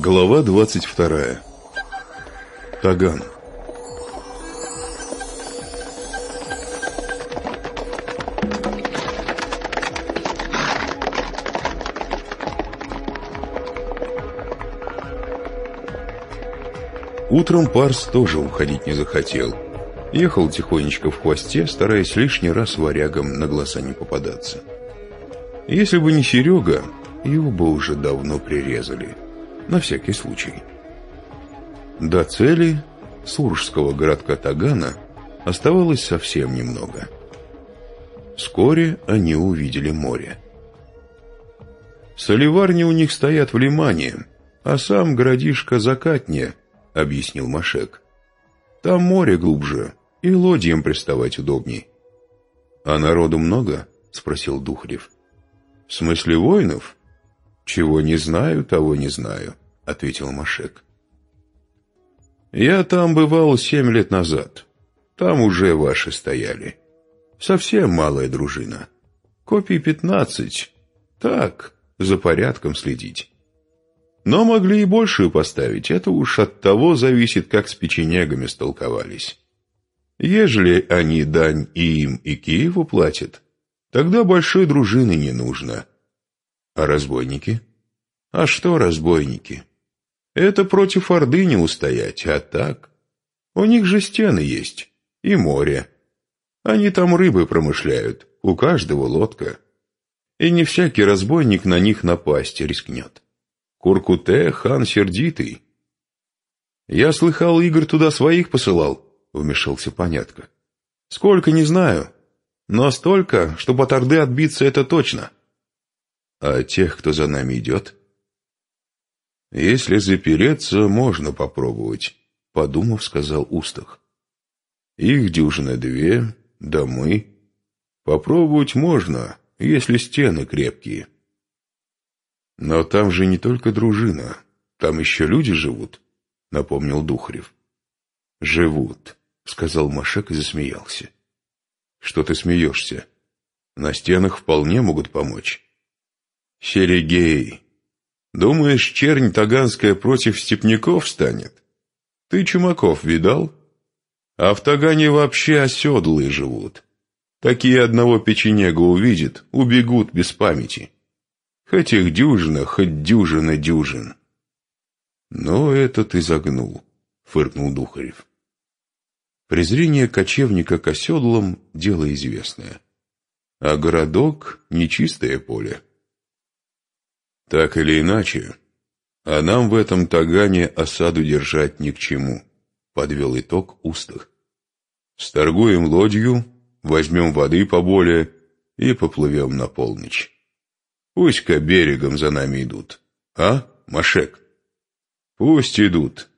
Глава 22. Таган. Утром Парс тоже уходить не захотел. Ехал тихонечко в хвосте, стараясь лишний раз варягам на глаза не попадаться. Если бы не Серега, его бы уже давно прирезали. На всякий случай. До цели Суржского городка Тагана оставалось совсем немного. Вскоре они увидели море. Соливарни у них стоят в лимане, а сам городишко закатнее, объяснил Машек. Там море глубже, и лодьям приставать удобней. А народу много? спросил Духарев. В смысле воинов? «Чего не знаю, того не знаю», — ответил Машек. «Я там бывал семь лет назад. Там уже ваши стояли. Совсем малая дружина. Копий пятнадцать. Так, за порядком следить. Но могли и большую поставить. Это уж от того зависит, как с печенегами столковались. Ежели они дань и им, и Киеву платят, тогда большой дружины не нужно». А разбойники? А что разбойники? Это против Орды не устоять, а так. У них же стены есть и море. Они там рыбы промышляют, у каждого лодка. И не всякий разбойник на них напасть рискнет. Куркуте хан сердитый. Я слыхал, Игорь туда своих посылал, вмешался понятко. Сколько, не знаю, но столько, чтобы от Орды отбиться, это точно. А тех, кто за нами идет? Если запереться, можно попробовать, подумав, сказал Устах. Их дюжина две, да мы. Попробовать можно, если стены крепкие. Но там же не только дружина, там еще люди живут, напомнил Духарев. Живут, сказал Машек и засмеялся. Что ты смеешься? На стенах вполне могут помочь. Серегей, думаешь, чернь таганская против степняков станет? Ты чумаков видал? А в Тагане вообще оседлые живут. Такие одного печенега увидят, убегут без памяти. Хоть их дюжина, хоть дюжина дюжин. Но это ты загнул, фыркнул Духарев. Презрение кочевника к оседлам — дело известное. А городок — нечистое поле. Так или иначе, а нам в этом тагане осаду держать ни к чему, подвел итог Устах. Сторгуем лодью, возьмем воды поболее и поплывем на полночь. Пусть-ка берегом за нами идут, а, Машек? Пусть идут,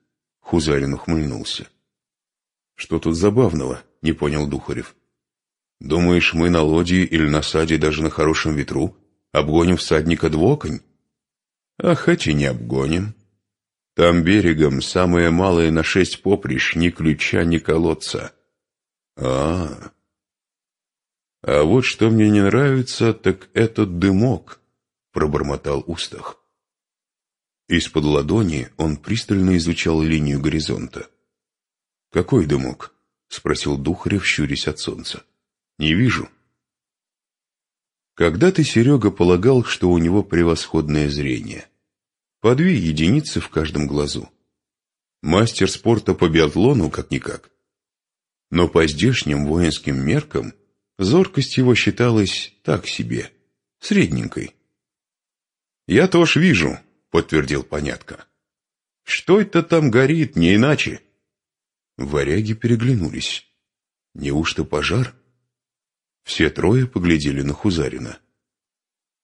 Хузарин ухмыльнулся. Что тут забавного, не понял Духарев. Думаешь, мы на лодье или на саде даже на хорошем ветру обгоним всадника двоконь? А хоть и не обгоним. Там берегом самое малое на шесть поприщ, ни ключа, ни колодца. А, -а, а А вот что мне не нравится, так этот дымок, пробормотал Устах. Из-под ладони он пристально изучал линию горизонта. «Какой дымок?» — спросил Духарев, щурясь от солнца. «Не вижу». Когда-то Серега полагал, что у него превосходное зрение. По две единицы в каждом глазу. Мастер спорта по биатлону как-никак. Но по здешним воинским меркам зоркость его считалась так себе, средненькой. «Я тоже вижу», — подтвердил понятко. «Что это там горит, не иначе?» Варяги переглянулись. «Неужто пожар?» Все трое поглядели на Хузарина.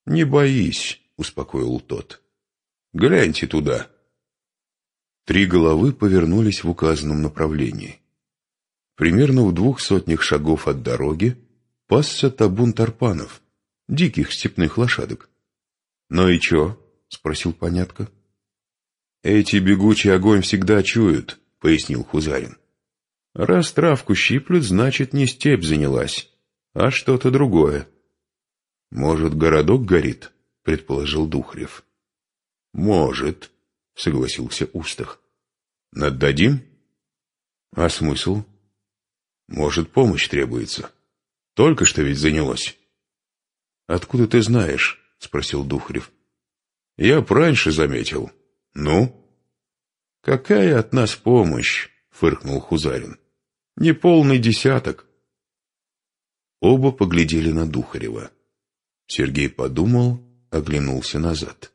«Не боись», — успокоил тот. Гляньте туда. Три головы повернулись в указанном направлении. Примерно в двух сотнях шагов от дороги пасся табун тарпанов, диких степных лошадок. «Ну и чё?» — спросил понятко. «Эти бегучий огонь всегда чуют», — пояснил Хузарин. «Раз травку щиплют, значит, не степь занялась, а что-то другое». «Может, городок горит?» — предположил Духрев. «Может», согласился Устах. Наддадим? А смысл? Может, помощь требуется. Только что ведь занялось. Откуда ты знаешь? Спросил Духарев. Я раньше заметил. Ну? Какая от нас помощь? Фыркнул Хузарин. Неполный десяток. Оба поглядели на Духарева. Сергей подумал, оглянулся назад.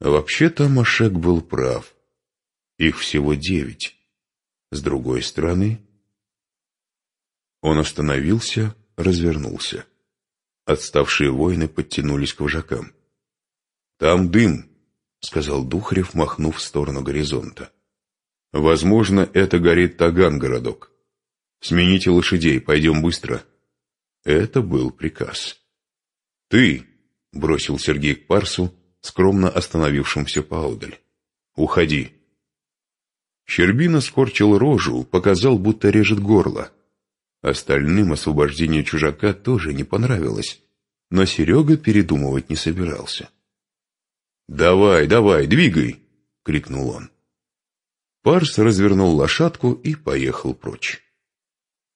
Вообще-то Машек был прав. Их всего девять. С другой стороны... Он остановился, развернулся. Отставшие воины подтянулись к вожакам. «Там дым», — сказал Духарев, махнув в сторону горизонта. «Возможно, это горит Таган-городок. Смените лошадей, пойдем быстро». Это был приказ. «Ты!» — бросил Сергей к Парсу, скромно остановившимся поодаль. «Уходи!» Щербина скорчил рожу, показал, будто режет горло. Остальным освобождение чужака тоже не понравилось, но Серега передумывать не собирался. «Давай, давай, двигай!» — крикнул он. Парс развернул лошадку и поехал прочь.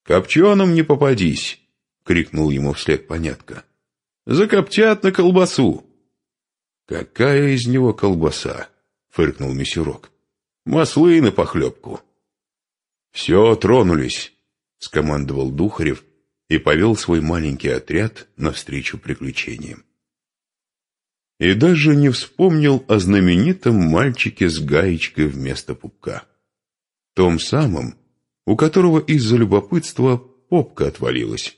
«Копченым не попадись!» — крикнул ему вслед понятка. «Закоптят на колбасу!» «Какая из него колбаса?» — фыркнул Мисюрок. «Маслы на похлебку». «Все, тронулись!» — скомандовал Духарев и повел свой маленький отряд навстречу приключениям. И даже не вспомнил о знаменитом мальчике с гаечкой вместо пупка. Том самом, у которого из-за любопытства попка отвалилась.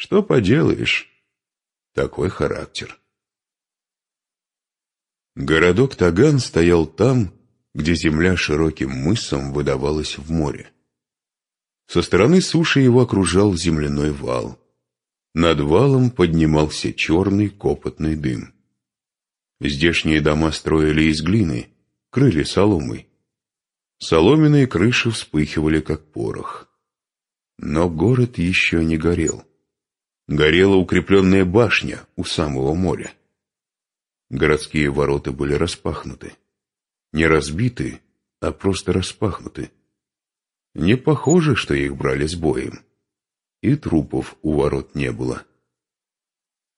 Что поделаешь, такой характер. Городок Таган стоял там, где земля широким мысом выдавалась в море. Со стороны суши его окружал земляной вал. Над валом поднимался черный копотный дым. Здешние дома строили из глины, крыли соломой. Соломенные крыши вспыхивали, как порох. Но город еще не горел. Горела укрепленная башня у самого моря. Городские ворота были распахнуты. Не разбиты, а просто распахнуты. Не похоже, что их брали с боем. И трупов у ворот не было.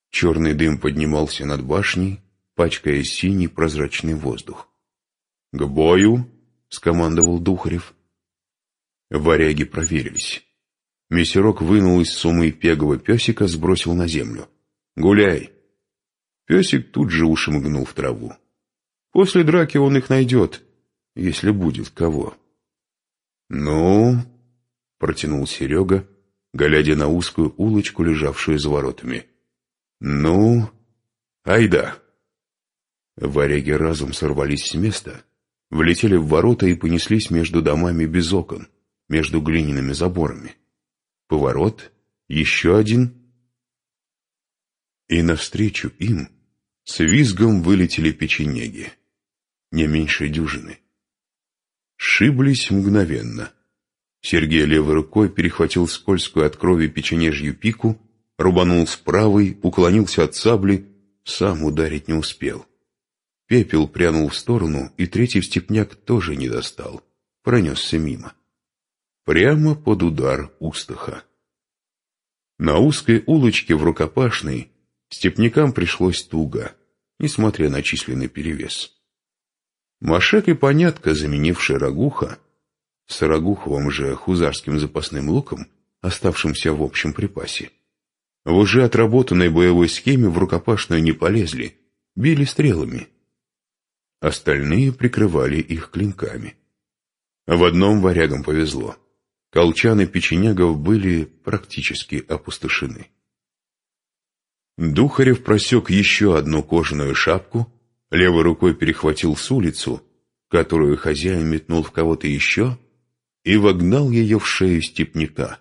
Черный дым поднимался над башней, пачкая синий прозрачный воздух. «К бою!» — скомандовал Духарев. Варяги проверились. Мессерок вынул из сумы пегого песика, сбросил на землю. «Гуляй!» Песик тут же ушмыгнул в траву. После драки он их найдет, если будет кого. «Ну?» — протянул Серега, глядя на узкую улочку, лежавшую за воротами. «Ну? Айда!» Варяги разом сорвались с места, влетели в ворота и понеслись между домами без окон, между глиняными заборами. Поворот, еще один. И навстречу им с визгом вылетели печенеги не меньше дюжины. Шиблись мгновенно. Сергей левой рукой перехватил скользкую от крови печенежью пику, рубанул с правой, уклонился от сабли, сам ударить не успел. Пепел прянул в сторону, и третий степняк тоже не достал, пронесся мимо. Прямо под удар устаха. На узкой улочке в рукопашной степнякам пришлось туго, несмотря на численный перевес. Машек и Понятка, заменивший Рагуха, с Рагуховым же хузарским запасным луком, оставшимся в общем припасе, в уже отработанной боевой схеме в рукопашную не полезли, били стрелами. Остальные прикрывали их клинками. В одном варягам повезло. Колчаны печенягов были практически опустошены. Духарев просек еще одну кожаную шапку, Левой рукой перехватил с улицу, которую хозяин метнул в кого-то еще, и вогнал ее в шею степняка,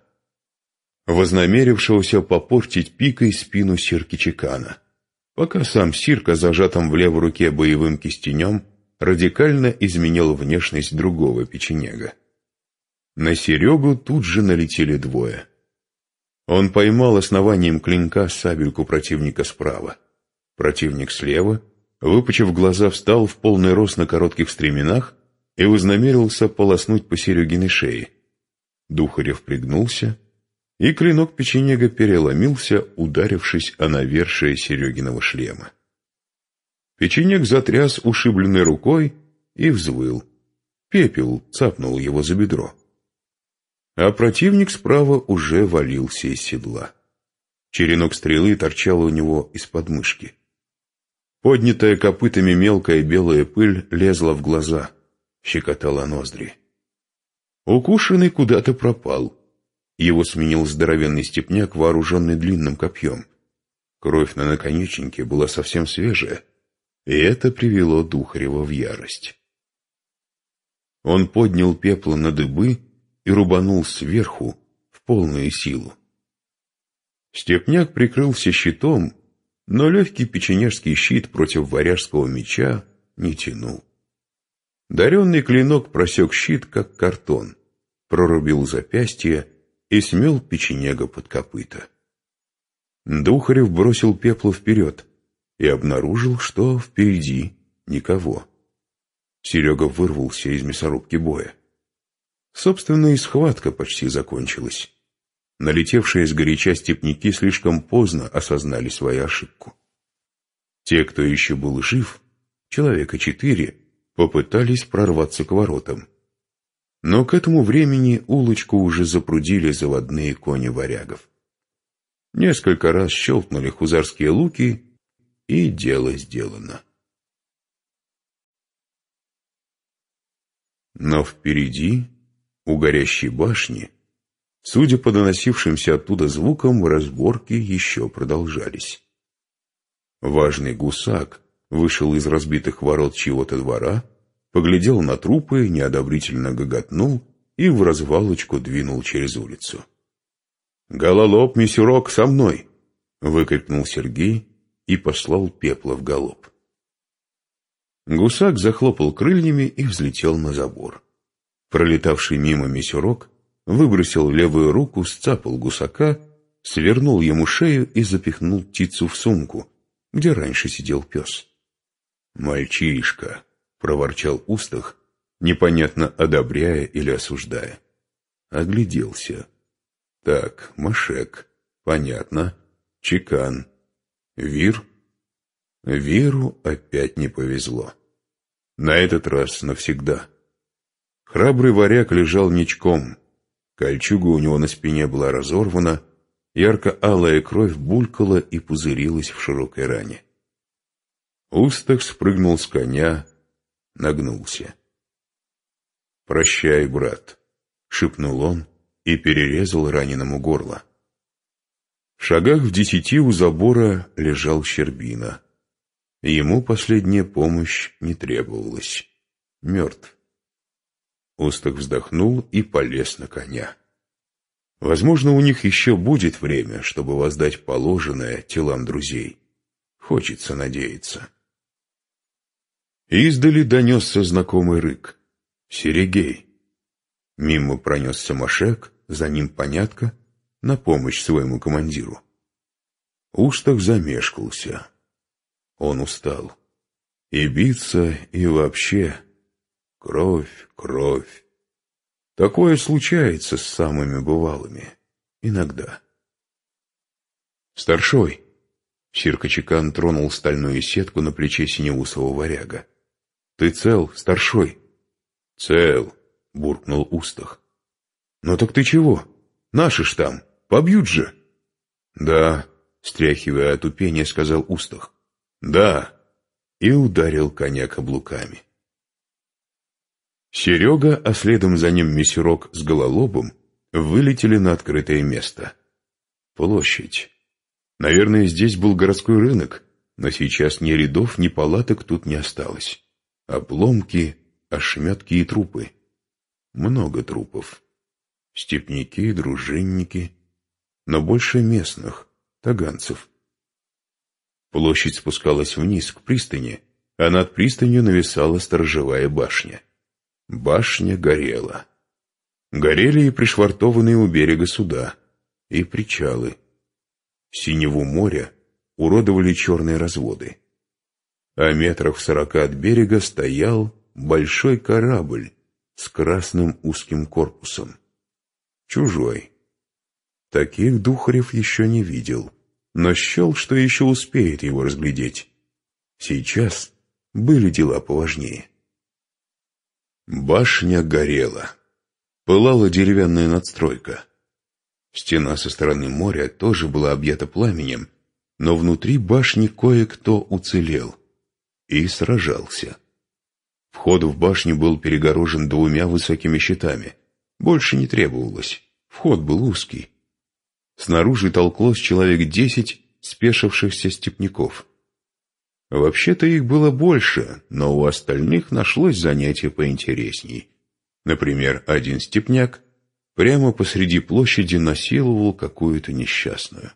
вознамерившегося попортить пикой спину Сирки Чекана, пока сам Сирка, зажатым в левой руке боевым кистенем, радикально изменил внешность другого печенега. На Серегу тут же налетели двое. Он поймал основанием клинка сабельку противника справа. Противник слева — выпучив глаза, встал в полный рост на коротких стременах и вознамерился полоснуть по Серегиной шее. Духарев пригнулся, и клинок печенега переломился, ударившись о навершие Серегиного шлема. Печенег затряс ушибленной рукой и взвыл. Пепел цапнул его за бедро. А противник справа уже валился из седла. Черенок стрелы торчал у него из подмышки. Поднятая копытами мелкая белая пыль лезла в глаза, щекотала ноздри. Укушенный куда-то пропал — его сменил здоровенный степняк, вооруженный длинным копьем. Кровь на наконечнике была совсем свежая, и это привело Духарева в ярость. Он поднял пепла на дыбы и рубанул сверху в полную силу. Степняк прикрылся щитом, но легкий печенежский щит против варяжского меча не тянул. Даренный клинок просек щит, как картон, прорубил запястье и смел печенега под копыта. Духарев бросил пепло вперед и обнаружил, что впереди никого. Серега вырвался из мясорубки боя. Собственно, и схватка почти закончилась. Налетевшие с горяча степняки слишком поздно осознали свою ошибку. Те, кто еще был жив, человека четыре, попытались прорваться к воротам. Но к этому времени улочку уже запрудили заводные кони варягов. Несколько раз щелкнули хузарские луки, и дело сделано. Но впереди, у горящей башни, судя по доносившимся оттуда звукам, разборки еще продолжались. Важный гусак вышел из разбитых ворот чьего-то двора поглядел на трупы, неодобрительно гоготнул и в развалочку двинул через улицу. «Гололоб, мисюрок, со мной!» — выкрикнул Сергей и послал пепла в галоп. Гусак захлопал крыльями и взлетел на забор. Пролетавший мимо мисюрок выбросил левую руку, сцапал гусака, свернул ему шею и запихнул птицу в сумку, где раньше сидел пес. «Мальчишка!» проворчал Устах, непонятно одобряя или осуждая. Огляделся. Так, Машек, понятно, Чекан, Вир. Виру опять не повезло. На этот раз навсегда. Храбрый варяг лежал ничком. Кольчуга у него на спине была разорвана, ярко-алая кровь булькала и пузырилась в широкой ране. Устах спрыгнул с коня, нагнулся. «Прощай, брат», — шепнул он и перерезал раненому горло. В шагах в десяти у забора лежал Щербина. Ему последняя помощь не требовалась. Мертв. Усток вздохнул и полез на коня. Возможно, у них еще будет время, чтобы воздать положенное телам друзей. Хочется надеяться. Издали донесся знакомый рык. «Серегей!» Мимо пронесся Машек, за ним понятка, на помощь своему командиру. Устах замешкался. Он устал. И биться, и вообще. Кровь, кровь. Такое случается с самыми бывалыми. Иногда. «Старшой!» Сиркачекан тронул стальную сетку на плече синеусого варяга. Ты цел, старшой? Цел, буркнул Устах. Ну так ты чего? Наши ж там, побьют же. Да, стряхивая отупение, сказал Устах. Да, и ударил коня каблуками. Серега, а следом за ним мессерок с гололобом, вылетели на открытое место. Площадь. Наверное, здесь был городской рынок, но сейчас ни рядов, ни палаток тут не осталось. Обломки, ошметки и трупы. Много трупов. Степники, дружинники, но больше местных, таганцев. Площадь спускалась вниз, к пристани, а над пристанью нависала сторожевая башня. Башня горела. Горели и пришвартованные у берега суда, и причалы. Синеву моря уродовали черные разводы. а метрах в сорока от берега стоял большой корабль с красным узким корпусом. Чужой. Таких Духарев еще не видел, но счел, что еще успеет его разглядеть. Сейчас были дела поважнее. Башня горела. Пылала деревянная надстройка. Стена со стороны моря тоже была объята пламенем, но внутри башни кое-кто уцелел и сражался. Вход в башню был перегорожен двумя высокими щитами. Больше не требовалось. Вход был узкий. Снаружи толклось человек десять спешившихся степняков. Вообще-то их было больше, но у остальных нашлось занятие поинтересней. Например, один степняк прямо посреди площади насиловал какую-то несчастную.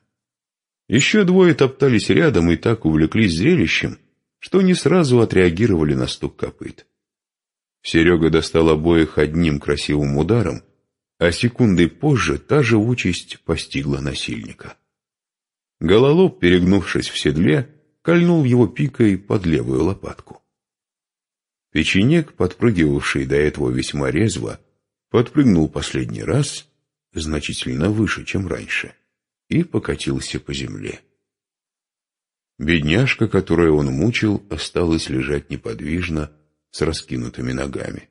Еще двое топтались рядом и так увлеклись зрелищем, что не сразу отреагировали на стук копыт. Серега достал обоих одним красивым ударом, а секундой позже та же участь постигла насильника. Гололоб, перегнувшись в седле, кольнул его пикой под левую лопатку. Печенек, подпрыгивавший до этого весьма резво, подпрыгнул последний раз, значительно выше, чем раньше, и покатился по земле. Бедняжка, которую он мучил, осталась лежать неподвижно, с раскинутыми ногами.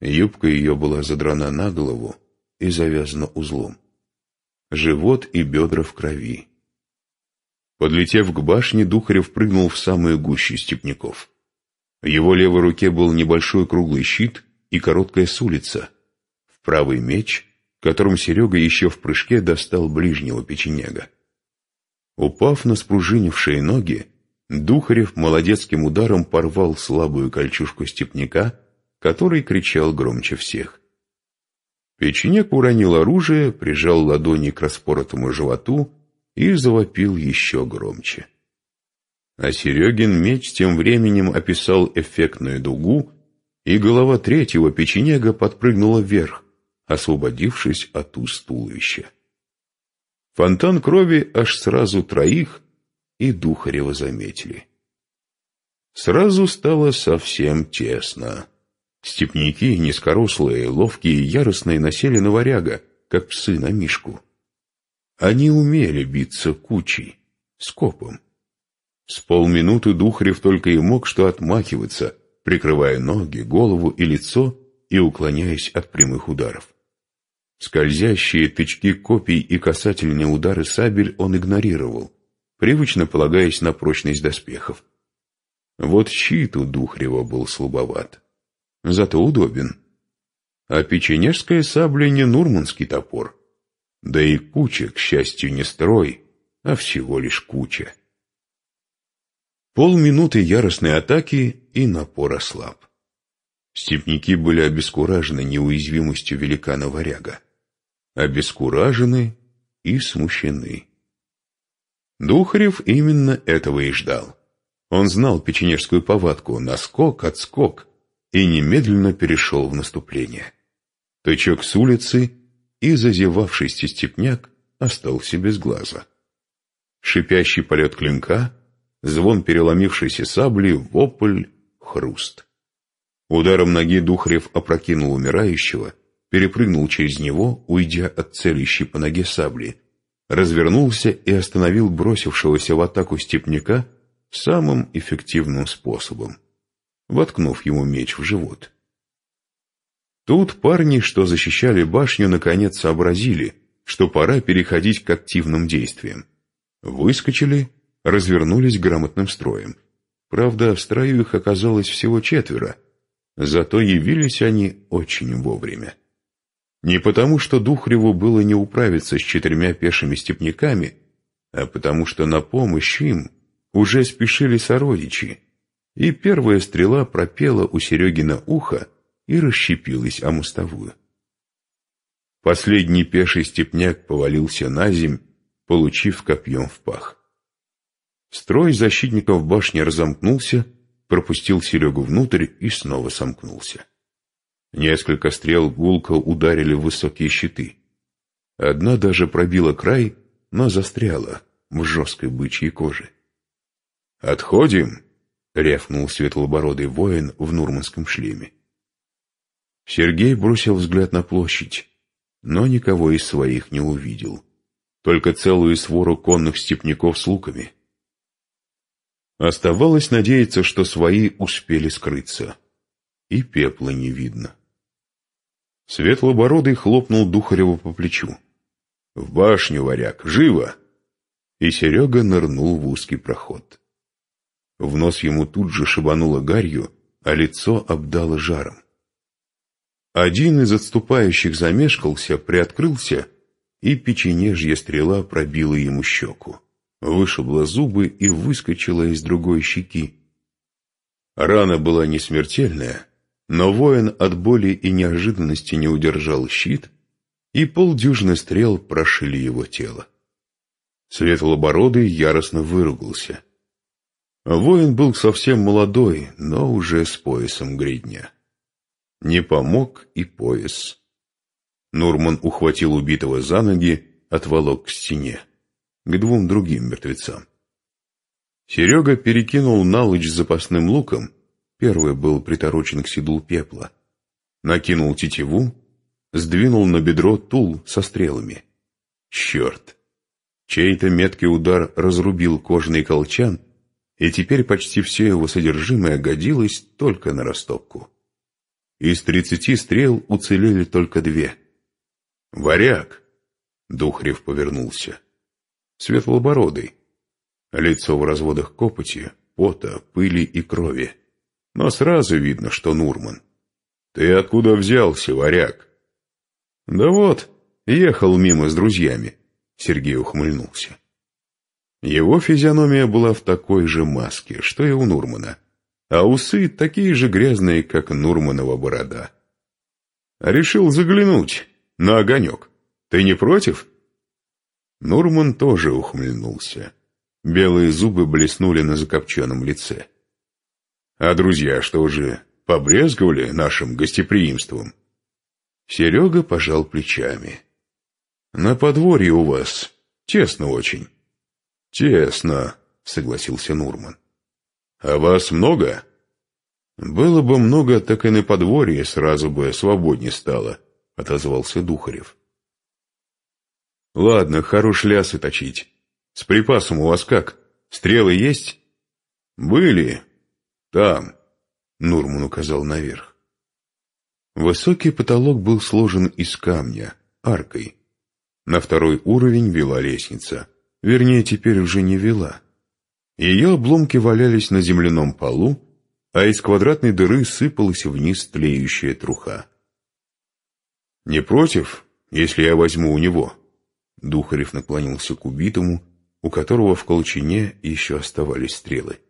Юбка ее была задрана на голову и завязана узлом. Живот и бедра в крови. Подлетев к башне, Духарев прыгнул в самые гущи степняков. В его левой руке был небольшой круглый щит и короткая сулица. В правый меч, которым Серега еще в прыжке достал ближнего печенега. Упав на спружинившие ноги, Духарев молодецким ударом порвал слабую кольчужку степняка, который кричал громче всех. Печенек уронил оружие, прижал ладони к распоротому животу и завопил еще громче. А Серегин меч тем временем описал эффектную дугу, и голова третьего печенега подпрыгнула вверх, освободившись от уст туловища. Фонтан крови аж сразу троих и Духарева заметили. Сразу стало совсем тесно. Степники, низкорослые, ловкие и яростные, насели на варяга, как псы на мишку. Они умели биться кучей, скопом. С полминуты Духарев только и мог что отмахиваться, прикрывая ноги, голову и лицо и уклоняясь от прямых ударов. Скользящие тычки копий и касательные удары сабель он игнорировал, привычно полагаясь на прочность доспехов. Вот щит у Духрева был слабоват, зато удобен. А печенежская сабля не нурманский топор, да и куча, к счастью, не строй, а всего лишь куча. Полминуты яростной атаки, и напор ослаб. Степники были обескуражены неуязвимостью великана-варяга. Обескуражены и смущены. Духарев именно этого и ждал. Он знал печенежскую повадку «наскок, отскок» и немедленно перешел в наступление. Тычок с улицы и зазевавшийся степняк остался без глаза. Шипящий полет клинка, звон переломившейся сабли, вопль, хруст. Ударом ноги Духарев опрокинул умирающего, перепрыгнул через него, уйдя от целящей по ноге сабли, развернулся и остановил бросившегося в атаку степняка самым эффективным способом, воткнув ему меч в живот. Тут парни, что защищали башню, наконец сообразили, что пора переходить к активным действиям. Выскочили, развернулись грамотным строем. Правда, в строю их оказалось всего четверо, зато явились они очень вовремя. Не потому, что Духреву было не управиться с четырьмя пешими степняками, а потому что на помощь им уже спешили сородичи, и первая стрела пропела у Серегина ухо, и расщепилась о мостовую. Последний пеший степняк повалился на земь, получив копьем в пах. Строй защитников башни разомкнулся, пропустил Серегу внутрь и снова сомкнулся. Несколько стрел гулко ударили в высокие щиты. Одна даже пробила край, но застряла в жесткой бычьей коже. «Отходим!» рявкнул светлобородый воин в нурманском шлеме. Сергей бросил взгляд на площадь, но никого из своих не увидел. Только целую свору конных степняков с луками. Оставалось надеяться, что свои успели скрыться. И пепла не видно. Светлобородый хлопнул Духареву по плечу. «В башню, варяг, живо!» И Серега нырнул в узкий проход. В нос ему тут же шибануло гарью, а лицо обдало жаром. Один из отступающих замешкался, приоткрылся, и печенежья стрела пробила ему щеку, вышибла зубы и выскочила из другой щеки. Рана была не смертельная, но воин от боли и неожиданности не удержал щит, и полдюжины стрел прошили его тело. Светлобородый яростно выругался. Воин был совсем молодой, но уже с поясом гридня. Не помог и пояс. Нурман ухватил убитого за ноги, отволок к стене, к двум другим мертвецам. Серега перекинул налыч запасным луком, первый был приторочен к седлу пепла, накинул тетиву, сдвинул на бедро тул со стрелами. Черт! Чей-то меткий удар разрубил кожаный колчан, и теперь почти все его содержимое годилось только на растопку. Из тридцати стрел уцелели только две. «Варяг!» — Духрев повернулся. Светлобородый. Лицо в разводах копоти, пота, пыли и крови. Но сразу видно, что Нурман. «Ты откуда взялся, варяг?» «Да вот, ехал мимо с друзьями», — Сергей ухмыльнулся. Его физиономия была в такой же маске, что и у Нурмана а усы такие же грязные, как Нурманова борода. Решил заглянуть на огонек. Ты не против? Нурман тоже ухмыльнулся. Белые зубы блеснули на закопченном лице. А друзья что же, побрезговали нашим гостеприимством? Серега пожал плечами. На подворье у вас тесно очень. Тесно, согласился Нурман. «А вас много?» «Было бы много, так и на подворье сразу бы свободнее стало», — отозвался Духарев. «Ладно, хорош лясы точить. С припасом у вас как? Стрелы есть?» «Были. Там», — Нурман указал наверх. Высокий потолок был сложен из камня, аркой. На второй уровень вела лестница. Вернее, теперь уже не вела. Ее обломки валялись на земляном полу, а из квадратной дыры сыпалась вниз тлеющая труха. «Не против, если я возьму у него?» Духарев наклонился к убитому, у которого в колчине еще оставались стрелы.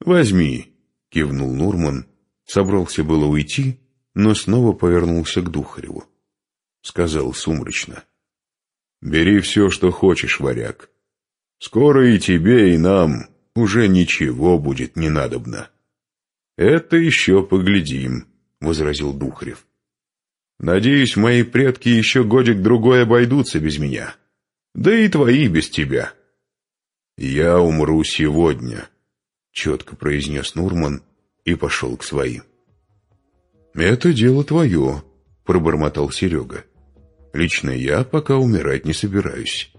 «Возьми», — кивнул Нурман, собрался было уйти, но снова повернулся к Духареву. Сказал сумрачно. «Бери все, что хочешь, варяг. Скоро и тебе, и нам уже ничего будет не надобно. Это еще поглядим, возразил Духарев. Надеюсь, мои предки еще годик-другой обойдутся без меня. Да и твои без тебя. Я умру сегодня, четко произнес Нурман и пошел к своим. Это дело твое, пробормотал Серега. Лично я пока умирать не собираюсь.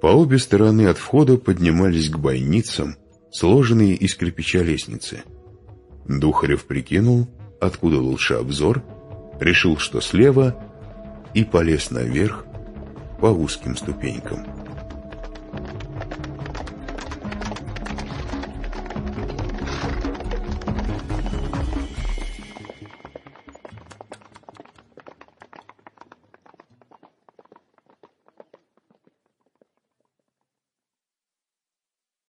По обе стороны от входа поднимались к бойницам, сложенные из кирпича лестницы. Духарев прикинул, откуда лучше обзор, решил, что слева, и полез наверх по узким ступенькам.